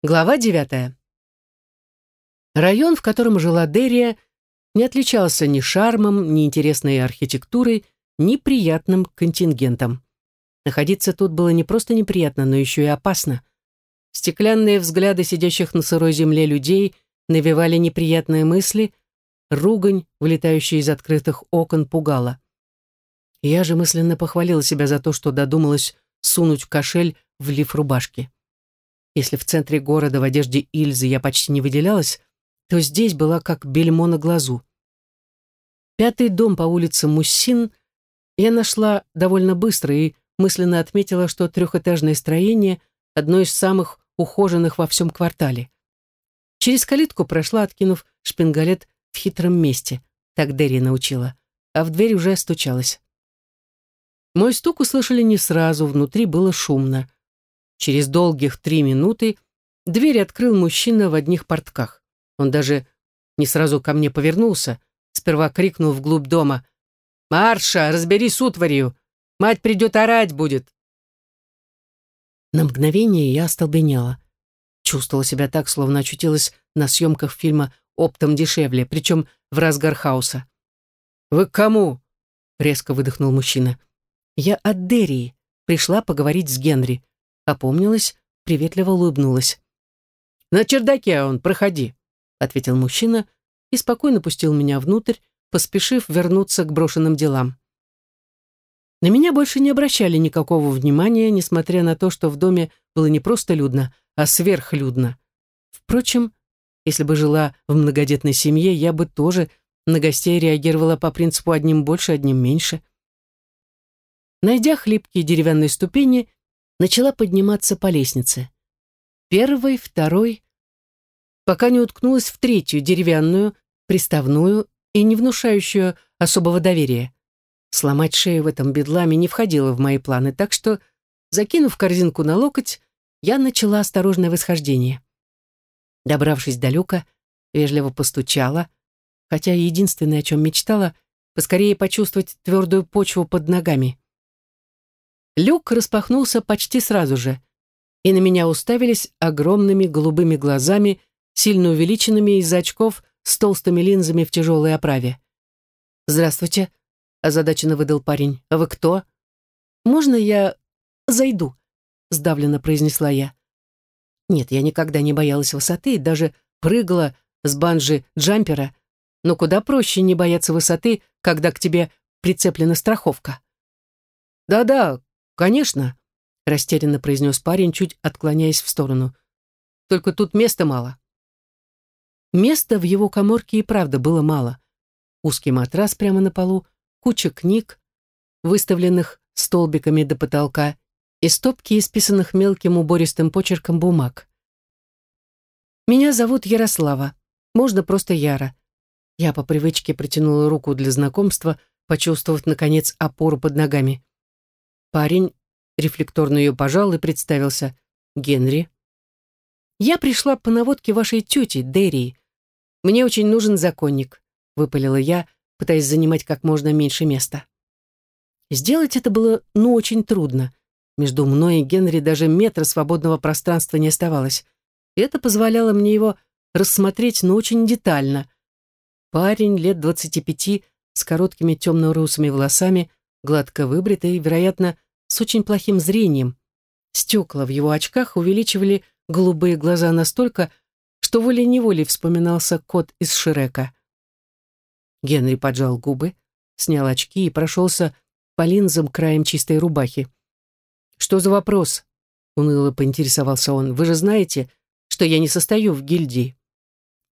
Глава девятая. Район, в котором жила Дерия, не отличался ни шармом, ни интересной архитектурой, ни приятным контингентом. Находиться тут было не просто неприятно, но еще и опасно. Стеклянные взгляды сидящих на сырой земле людей навевали неприятные мысли, ругань, вылетающая из открытых окон, пугала. Я же мысленно похвалила себя за то, что додумалась сунуть кошель в лиф рубашки. Если в центре города в одежде Ильзы я почти не выделялась, то здесь была как бельмо на глазу. Пятый дом по улице Муссин я нашла довольно быстро и мысленно отметила, что трехэтажное строение – одно из самых ухоженных во всем квартале. Через калитку прошла, откинув шпингалет в хитром месте, так Дерри научила, а в дверь уже стучалась. Мой стук услышали не сразу, внутри было шумно. Через долгих три минуты дверь открыл мужчина в одних портках. Он даже не сразу ко мне повернулся, сперва крикнул вглубь дома «Марша, разбери с утварью! Мать придет орать будет!» На мгновение я остолбенела. Чувствовала себя так, словно очутилась на съемках фильма «Оптом дешевле», причем в разгар хаоса. «Вы к кому?» — резко выдохнул мужчина. «Я от Дерии. Пришла поговорить с Генри опомнилась, приветливо улыбнулась. «На чердаке он, проходи», — ответил мужчина и спокойно пустил меня внутрь, поспешив вернуться к брошенным делам. На меня больше не обращали никакого внимания, несмотря на то, что в доме было не просто людно, а сверхлюдно. Впрочем, если бы жила в многодетной семье, я бы тоже на гостей реагировала по принципу одним больше, одним меньше. Найдя хлипкие деревянные ступени, начала подниматься по лестнице. Первой, второй, пока не уткнулась в третью, деревянную, приставную и не внушающую особого доверия. Сломать шею в этом бедламе не входило в мои планы, так что, закинув корзинку на локоть, я начала осторожное восхождение. Добравшись до люка, вежливо постучала, хотя единственное, о чем мечтала, поскорее почувствовать твердую почву под ногами. Люк распахнулся почти сразу же, и на меня уставились огромными голубыми глазами, сильно увеличенными из-за очков с толстыми линзами в тяжелой оправе. «Здравствуйте», — озадаченно выдал парень. «А вы кто?» «Можно я зайду?» — сдавленно произнесла я. Нет, я никогда не боялась высоты, даже прыгала с банджи-джампера, но куда проще не бояться высоты, когда к тебе прицеплена страховка. «Да-да, «Конечно», — растерянно произнес парень, чуть отклоняясь в сторону. «Только тут места мало». Места в его коморке и правда было мало. Узкий матрас прямо на полу, куча книг, выставленных столбиками до потолка, и стопки исписанных мелким убористым почерком бумаг. «Меня зовут Ярослава. Можно просто Яра». Я по привычке протянула руку для знакомства, почувствовав, наконец, опору под ногами. Парень рефлекторно ее пожал и представился. «Генри». «Я пришла по наводке вашей тети, Дерри. Мне очень нужен законник», — выпалила я, пытаясь занимать как можно меньше места. Сделать это было, ну, очень трудно. Между мной и Генри даже метра свободного пространства не оставалось. И это позволяло мне его рассмотреть, но очень детально. Парень лет двадцати пяти, с короткими темно-русыми волосами, гладко выбритый, вероятно, с очень плохим зрением. Стекла в его очках увеличивали голубые глаза настолько, что волей-неволей вспоминался кот из Шрека. Генри поджал губы, снял очки и прошелся по линзам краем чистой рубахи. «Что за вопрос?» — уныло поинтересовался он. «Вы же знаете, что я не состою в гильдии».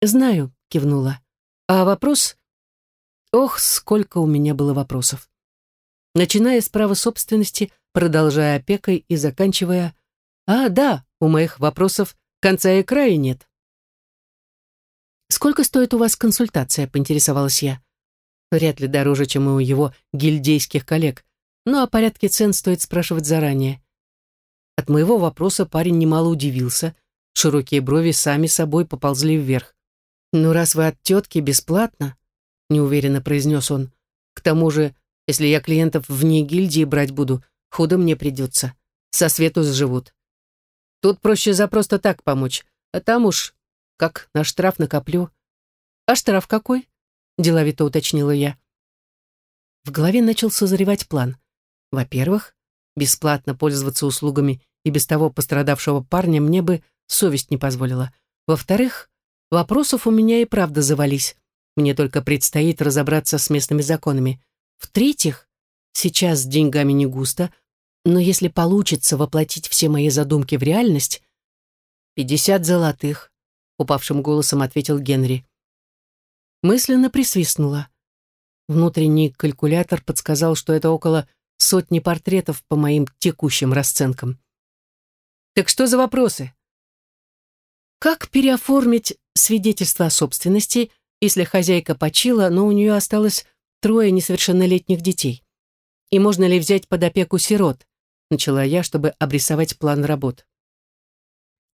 «Знаю», — кивнула. «А вопрос...» Ох, сколько у меня было вопросов начиная с права собственности, продолжая опекой и заканчивая «А, да, у моих вопросов конца и края нет». «Сколько стоит у вас консультация?» — поинтересовалась я. Вряд ли дороже, чем у его гильдейских коллег, но о порядке цен стоит спрашивать заранее. От моего вопроса парень немало удивился, широкие брови сами собой поползли вверх. «Ну, раз вы от тетки бесплатно», — неуверенно произнес он, «к тому же если я клиентов вне гильдии брать буду, худо мне придется. Со свету сживут. Тут проще за просто так помочь. А там уж как на штраф накоплю. А штраф какой? Деловито уточнила я. В голове начал созревать план. Во-первых, бесплатно пользоваться услугами и без того пострадавшего парня мне бы совесть не позволила. Во-вторых, вопросов у меня и правда завались. Мне только предстоит разобраться с местными законами. В-третьих, сейчас с деньгами не густо, но если получится воплотить все мои задумки в реальность... «Пятьдесят золотых», — упавшим голосом ответил Генри. Мысленно присвистнула. Внутренний калькулятор подсказал, что это около сотни портретов по моим текущим расценкам. «Так что за вопросы?» Как переоформить свидетельство о собственности, если хозяйка почила, но у нее осталось трое несовершеннолетних детей? И можно ли взять под опеку сирот? Начала я, чтобы обрисовать план работ.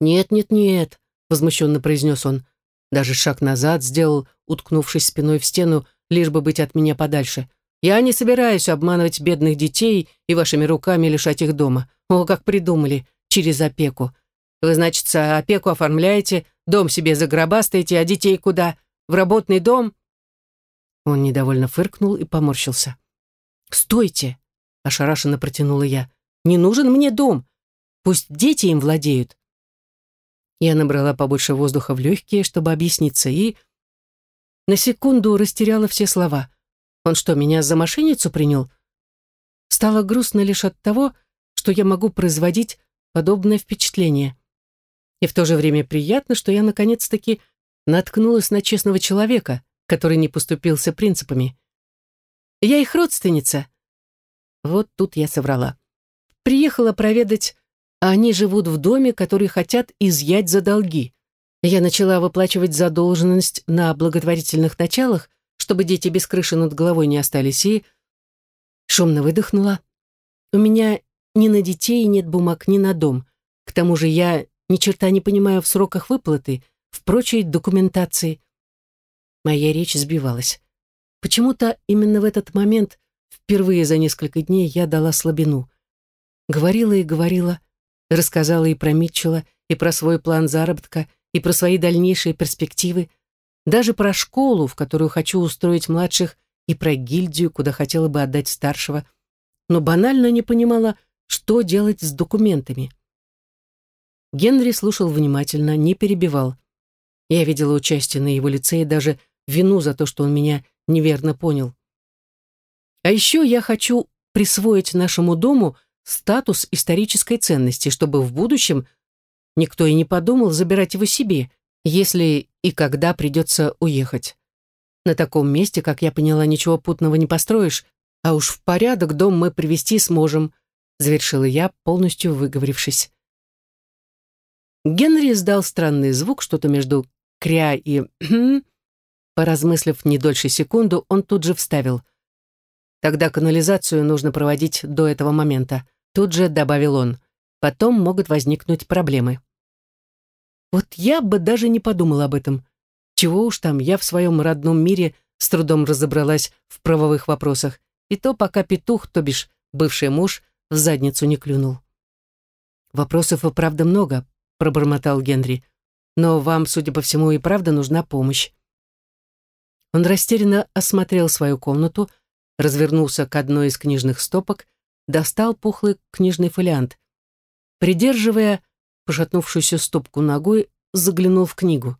«Нет, нет, нет», — возмущенно произнес он. Даже шаг назад сделал, уткнувшись спиной в стену, лишь бы быть от меня подальше. «Я не собираюсь обманывать бедных детей и вашими руками лишать их дома. О, как придумали, через опеку. Вы, значит, опеку оформляете, дом себе загробастаете, а детей куда? В работный дом?» Он недовольно фыркнул и поморщился. «Стойте!» — ошарашенно протянула я. «Не нужен мне дом. Пусть дети им владеют». Я набрала побольше воздуха в легкие, чтобы объясниться, и... На секунду растеряла все слова. Он что, меня за мошенницу принял? Стало грустно лишь от того, что я могу производить подобное впечатление. И в то же время приятно, что я наконец-таки наткнулась на честного человека, который не поступился принципами. Я их родственница. Вот тут я соврала. Приехала проведать, а они живут в доме, который хотят изъять за долги. Я начала выплачивать задолженность на благотворительных началах, чтобы дети без крыши над головой не остались, и шумно выдохнула. У меня ни на детей нет бумаг, ни на дом. К тому же я ни черта не понимаю в сроках выплаты, в прочей документации. Моя речь сбивалась. Почему-то именно в этот момент, впервые за несколько дней, я дала слабину. Говорила и говорила, рассказала и про Митчелла, и про свой план заработка, и про свои дальнейшие перспективы, даже про школу, в которую хочу устроить младших, и про гильдию, куда хотела бы отдать старшего, но банально не понимала, что делать с документами. Генри слушал внимательно, не перебивал. Я видела участие на его лице и даже вину за то, что он меня неверно понял. А еще я хочу присвоить нашему дому статус исторической ценности, чтобы в будущем никто и не подумал забирать его себе, если и когда придется уехать. На таком месте, как я поняла, ничего путного не построишь, а уж в порядок дом мы привести сможем, завершила я, полностью выговорившись. Генри издал странный звук, что-то между «кря» и «хм». Поразмыслив не дольше секунду, он тут же вставил. «Тогда канализацию нужно проводить до этого момента», тут же добавил он. «Потом могут возникнуть проблемы». Вот я бы даже не подумал об этом. Чего уж там, я в своем родном мире с трудом разобралась в правовых вопросах, и то пока петух, то бишь бывший муж, в задницу не клюнул. Вопросов и правда много, пробормотал Генри. «Но вам, судя по всему, и правда нужна помощь». Он растерянно осмотрел свою комнату, развернулся к одной из книжных стопок, достал пухлый книжный фолиант. Придерживая пошатнувшуюся стопку ногой, заглянул в книгу.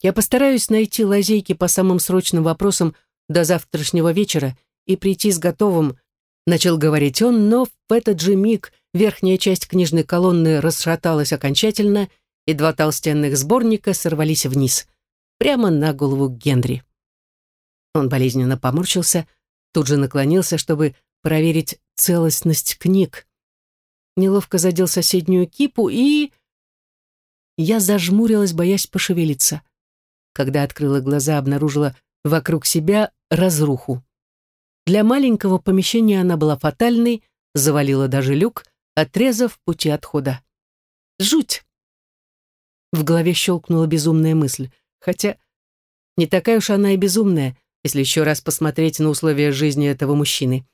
«Я постараюсь найти лазейки по самым срочным вопросам до завтрашнего вечера и прийти с готовым Начал говорить он, но в этот же миг верхняя часть книжной колонны расшаталась окончательно, и два толстенных сборника сорвались вниз, прямо на голову Генри. Он болезненно поморщился, тут же наклонился, чтобы проверить целостность книг. Неловко задел соседнюю кипу и... Я зажмурилась, боясь пошевелиться. Когда открыла глаза, обнаружила вокруг себя разруху. Для маленького помещения она была фатальной, завалила даже люк, отрезав пути отхода. Жуть! В голове щелкнула безумная мысль. Хотя не такая уж она и безумная, если еще раз посмотреть на условия жизни этого мужчины.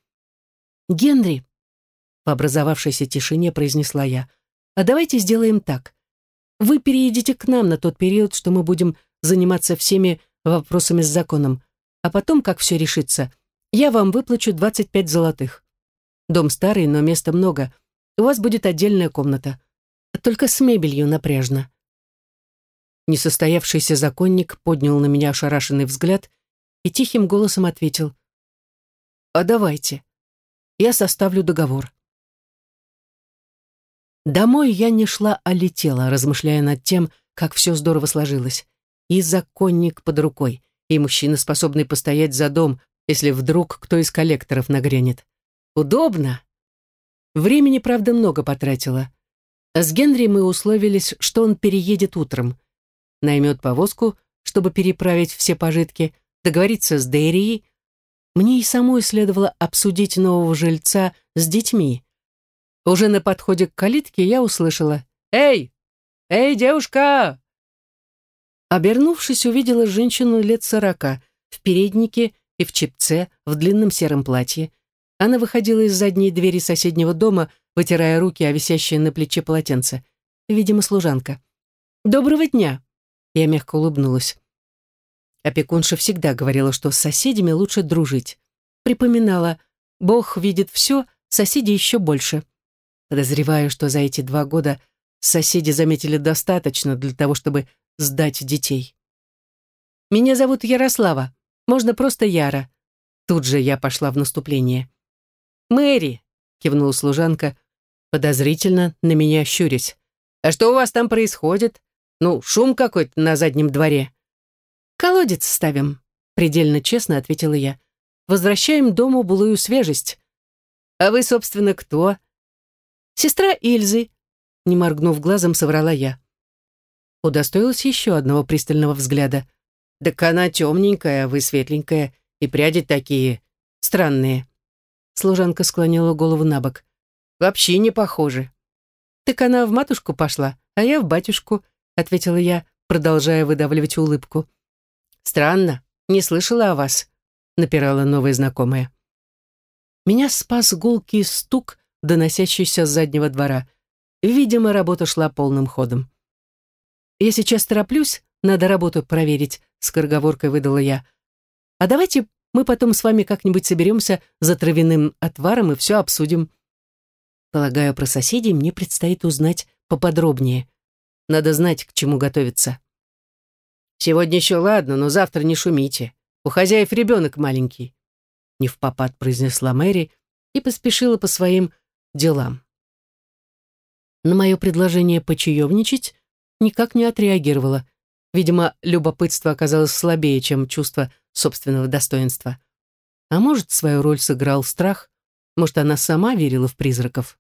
«Генри», — в образовавшейся тишине произнесла я, «а давайте сделаем так. вы переедете к нам на тот период, что мы будем заниматься всеми вопросами с законом, а потом, как все решится, я вам выплачу 25 золотых. Дом старый, но места много. У вас будет отдельная комната. Только с мебелью напряжно. Несостоявшийся законник поднял на меня ошарашенный взгляд и тихим голосом ответил. «А давайте. Я составлю договор». Домой я не шла, а летела, размышляя над тем, как все здорово сложилось. И законник под рукой, и мужчина, способный постоять за дом, если вдруг кто из коллекторов нагрянет. Удобно. Времени, правда, много потратила. С Генри мы условились, что он переедет утром. Наймет повозку, чтобы переправить все пожитки, договориться с Дэрией. Мне и самой следовало обсудить нового жильца с детьми. Уже на подходе к калитке я услышала «Эй! Эй, девушка!» Обернувшись, увидела женщину лет сорока, в переднике и в чепце, в длинном сером платье. Она выходила из задней двери соседнего дома, вытирая руки о висящее на плече полотенце. Видимо, служанка. «Доброго дня!» Я мягко улыбнулась. Опекунша всегда говорила, что с соседями лучше дружить. Припоминала, Бог видит все, соседи еще больше. Подозреваю, что за эти два года соседи заметили достаточно для того, чтобы сдать детей. «Меня зовут Ярослава. Можно просто Яра». Тут же я пошла в наступление. «Мэри», — кивнула служанка, подозрительно на меня щурясь. «А что у вас там происходит? Ну, шум какой-то на заднем дворе». «Колодец ставим», — предельно честно ответила я. «Возвращаем дому былую свежесть». «А вы, собственно, кто?» «Сестра Ильзы», — не моргнув глазом, соврала я. Удостоилась еще одного пристального взгляда. «Так она темненькая, вы светленькая, и пряди такие странные». Служанка склонила голову на бок. «Вообще не похожи». «Так она в матушку пошла, а я в батюшку», — ответила я, продолжая выдавливать улыбку. «Странно, не слышала о вас», — напирала новая знакомая. Меня спас гулкий стук доносящийся с заднего двора. Видимо, работа шла полным ходом. «Я сейчас тороплюсь, надо работу проверить», — скороговоркой выдала я. «А давайте мы потом с вами как-нибудь соберемся за травяным отваром и все обсудим». Полагаю, про соседей мне предстоит узнать поподробнее. Надо знать, к чему готовиться. «Сегодня еще ладно, но завтра не шумите. У хозяев ребенок маленький», — не в попад произнесла Мэри и поспешила по своим делам. На мое предложение почаевничать никак не отреагировала. Видимо, любопытство оказалось слабее, чем чувство собственного достоинства. А может, свою роль сыграл страх? Может, она сама верила в призраков?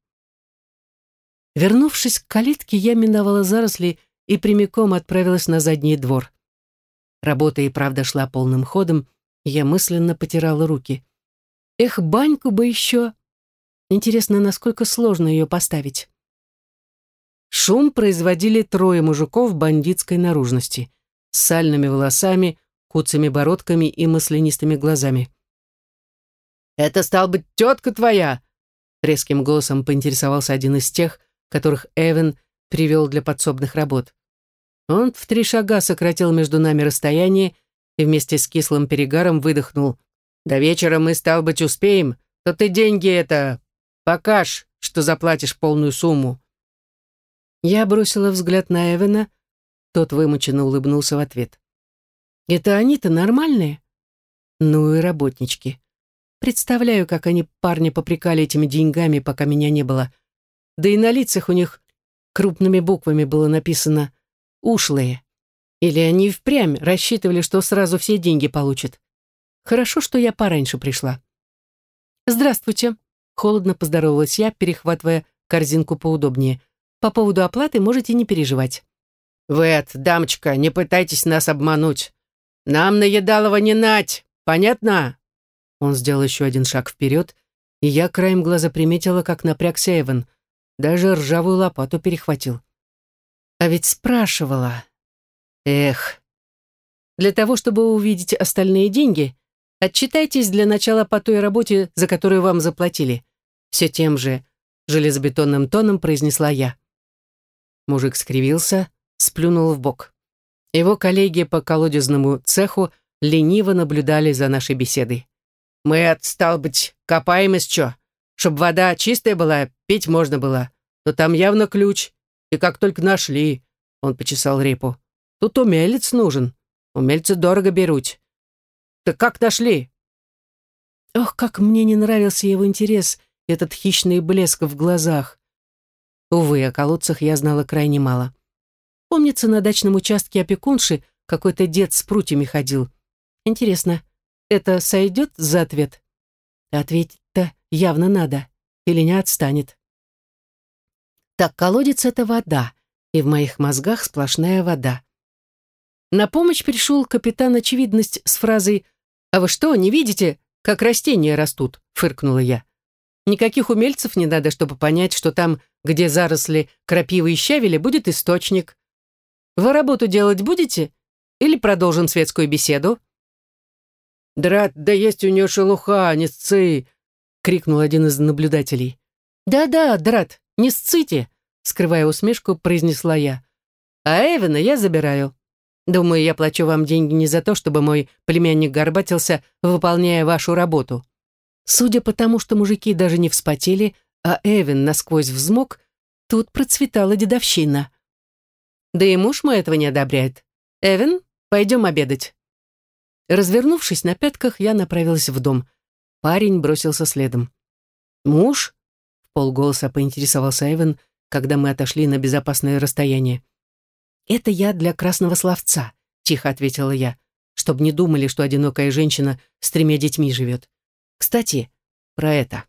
Вернувшись к калитке, я миновала заросли и прямиком отправилась на задний двор. Работа и правда шла полным ходом, я мысленно потирала руки. Эх, баньку бы еще! Интересно, насколько сложно ее поставить. Шум производили трое мужиков бандитской наружности, с сальными волосами, куцами бородками и маслянистыми глазами. «Это, стал быть, тетка твоя!» Резким голосом поинтересовался один из тех, которых Эвен привел для подсобных работ. Он в три шага сократил между нами расстояние и вместе с кислым перегаром выдохнул. «До вечера мы, стал быть, успеем, то ты деньги это Покаж, что заплатишь полную сумму». Я бросила взгляд на Эвена. Тот вымученно улыбнулся в ответ. «Это они-то нормальные?» «Ну и работнички. Представляю, как они парня попрекали этими деньгами, пока меня не было. Да и на лицах у них крупными буквами было написано «ушлые». Или они впрямь рассчитывали, что сразу все деньги получат. Хорошо, что я пораньше пришла. «Здравствуйте», Холодно поздоровалась я, перехватывая корзинку поудобнее. По поводу оплаты можете не переживать. «Вэт, дамочка, не пытайтесь нас обмануть. Нам наедалова не нать, понятно?» Он сделал еще один шаг вперед, и я краем глаза приметила, как напрягся Эван. Даже ржавую лопату перехватил. А ведь спрашивала. Эх. Для того, чтобы увидеть остальные деньги, Отчитайтесь для начала по той работе, за которую вам заплатили. Все тем же железобетонным тоном произнесла я. Мужик скривился, сплюнул в бок. Его коллеги по колодезному цеху лениво наблюдали за нашей беседой. «Мы, отстал быть, копаем из чё? Чтоб вода чистая была, пить можно было. Но там явно ключ. И как только нашли, он почесал репу. Тут умелец нужен. Умельцы дорого берут. Так как нашли? Ох, как мне не нравился его интерес, этот хищный блеск в глазах. Увы, о колодцах я знала крайне мало. Помнится, на дачном участке опекунши какой-то дед с прутьями ходил. Интересно, это сойдет за ответ? Ответить-то явно надо, или не отстанет. Так, колодец — это вода, и в моих мозгах сплошная вода. На помощь пришел капитан Очевидность с фразой «А вы что, не видите, как растения растут?» — фыркнула я. Никаких умельцев не надо, чтобы понять, что там, где заросли крапивы и щавеля, будет источник. Вы работу делать будете? Или продолжим светскую беседу?» «Драт, да есть у нее шелуха, не сцы!» — крикнул один из наблюдателей. «Да-да, Драт, не сците!» — скрывая усмешку, произнесла я. «А Эвена я забираю. Думаю, я плачу вам деньги не за то, чтобы мой племянник горбатился, выполняя вашу работу. Судя по тому, что мужики даже не вспотели, а Эвен насквозь взмок, тут процветала дедовщина. Да и муж мой этого не одобряет. Эвен, пойдем обедать. Развернувшись на пятках, я направилась в дом. Парень бросился следом. «Муж?» — полголоса поинтересовался Эвен, когда мы отошли на безопасное расстояние. «Это я для красного словца», — тихо ответила я, чтобы не думали, что одинокая женщина с тремя детьми живет. «Кстати, про это».